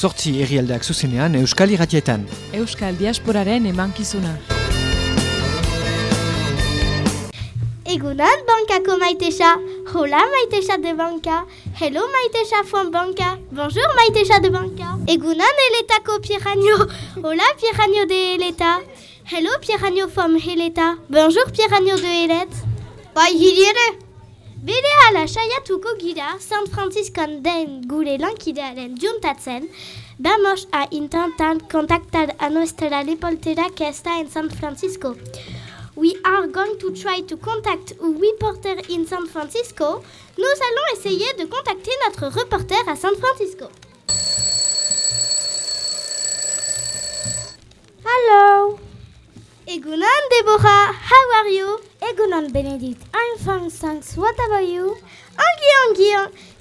Zortzi herrialdeak zuzenean Euskal Iratietan. Euskal Diasporaren emankizuna. Egunan bankako maitexa. Hola maitexa de banka. Hello maitexa from banka. Bonjour maitexa de banka. Egunan eletako pierranio. Hola pierranio de eleta. Hello pierranio from eleta. Bonjour pierranio de elet. Bai hiri ere. Bere saiatuko gira San Franciscon den gure lankidearen juntatzen, vamos a intentar contactar a nuestra reportera que está en San Francisco. We are going to try to contact a reporter in San Francisco. Nous allons essayer de contacter notre reporter à San Francisco. Hello. Egunon, Deborah. How are you? Egunon, Benedict. I'm fine, thanks. What about you? Ongi, ongi.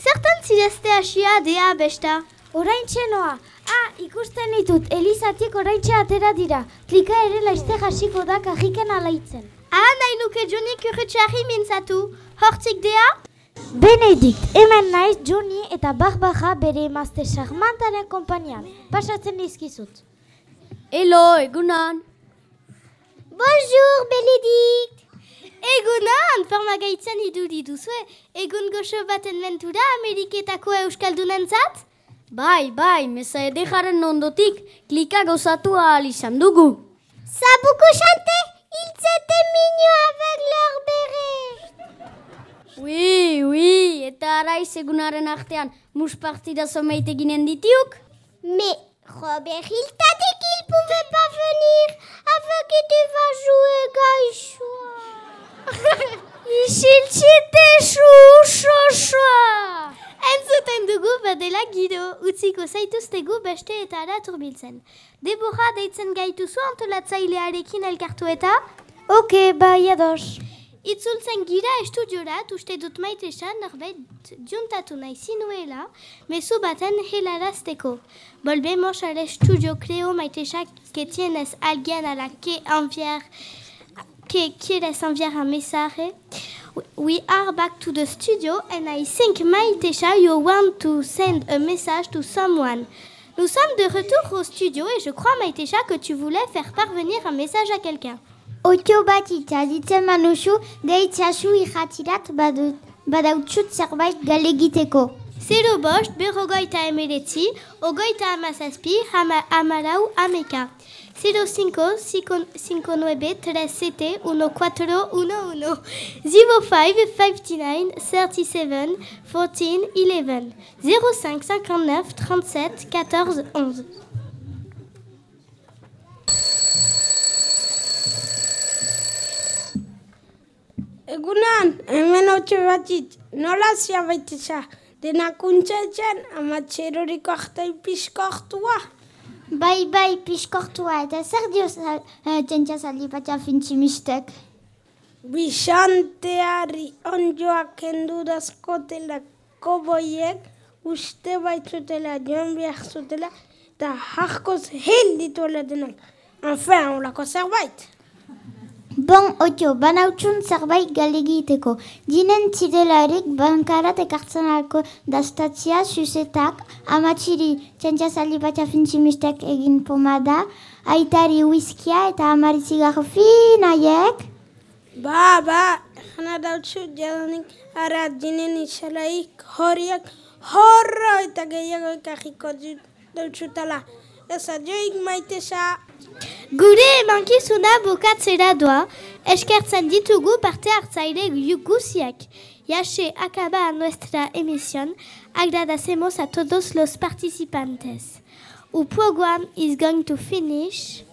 Zertan zidezte asia dea besta? Oraintxe noa. Ah, ikusten ditut, Elizatik oraintxe atera dira. Klika ere laizte jasiko da kajiken alaitzen. Ah, nahi nuke Johnny kurretxarri mintzatu. Hortzik dea? Benedict, hemen naiz Johnny eta Barbaja bere emazte charmantaren kompanian. Pasatzen dizkizut. Hello, egunan. Bonjour, Benedict. Egunan, forma gaitzan iduri duzue. Egun goxo baten mentura Ameriketako Euskaldunentzat? Bai, bai, meza edejaren ondotik klika gozatu ahal izan dugu. Zabuko xante, hiltzete minio avec lor bere. Ui, ui, eta araiz egunaren artean mus partida ginen ditiuk? Mais Robert Hiltatek, il pouvait pas venir avec que tu vas jouer gaixoa. Isiltzite su, xoxoa! Entzuten dugu badela gido, utziko zaituztegu beste eta ara turbiltzen. Deborah deitzen gaituzu antolatzailearekin elkartu eta? Ok, bai ados. Itzultzen gira estudiorat uste dut maitesan norbait juntatu nahi zinuela, mezu baten helarazteko. Volvemos al estudio creo maitesa que tienes alguien a la que enviar que quieres enviar un message. We are back to the studio and I think Maitesha you want to send a message to someone. Nous sommes de retour au studio et je crois Maitesha que tu voulais faire parvenir un message à quelqu'un. Otio bat itzazitzen manuzu, deitzazu irratirat badu, badautzut zerbait galegiteko. Zero bost, berrogoita emeretzi, ogoita amazazpi, hama, amalau, ameka. 05 59 37 14 11 05 59 37 14 11 05 59 37 14 11 Egunan, hemen hotxe batit, nola zia baitesa, denak untxetzen, amatxeroriko artai pixko hartua. Bai, bai, pixkortua eta zer dio txentxa zaldi batxa fintzimistek. Bixanteari onjoak kendu dazkotela koboiek, uste baitzutela joan behar zutela, eta jarkoz hil dituela denak. Enfin, holako zerbait. Bon, otio, banautxun zerbait galegiteko. Dinen zidelarik bankarat ekartzen alko daztatzia susetak, amatxiri txentxa zaldi batxa fintzimistek egin pomada, aitari whiskia eta amari zigarro finaiek. Ba, ba, jana dautzu jadanik ara dinen izalaik horiak horro eta gehiago ikajiko dautzutala. Ez adioik maitesa. Gure emankizuna bukatzera doa, eskertzen ditugu parte hartzaile guziak. Ya se acaba nuestra emisión, agradecemos a todos los participantes. Our program is going to finish.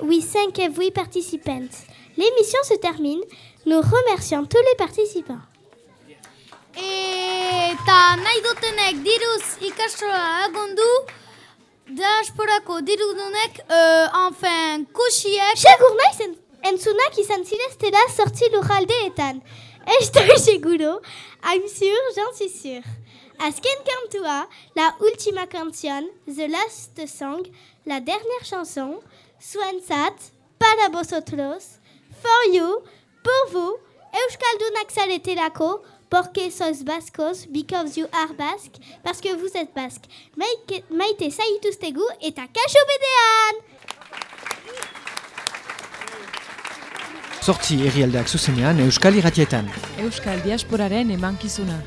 We thank every participant. L'émission se termine. Nous remercions tous les participants. Eta nahi dutenek diruz ikasroa agondu, diasporako dirudunek, uh, enfin, kusiek... Segur naiz en, entzunak izan zireztera sortzi lujaldeetan. Estoy seguro, I'm sure, j'en suis sûr. Azken kantua, la última canción, The Last Song, la dernière chanson, Suenzat, para vosotros, for you, pour vous, Euskaldunak zaretelako, Porque sois bascos, because you are basque, parce que vous êtes basque. Maite, zaituztegu eta kaso bedean! Sortzi herrialdeak zuzenean Euskal Iratietan. Euskal Diasporaren emankizuna.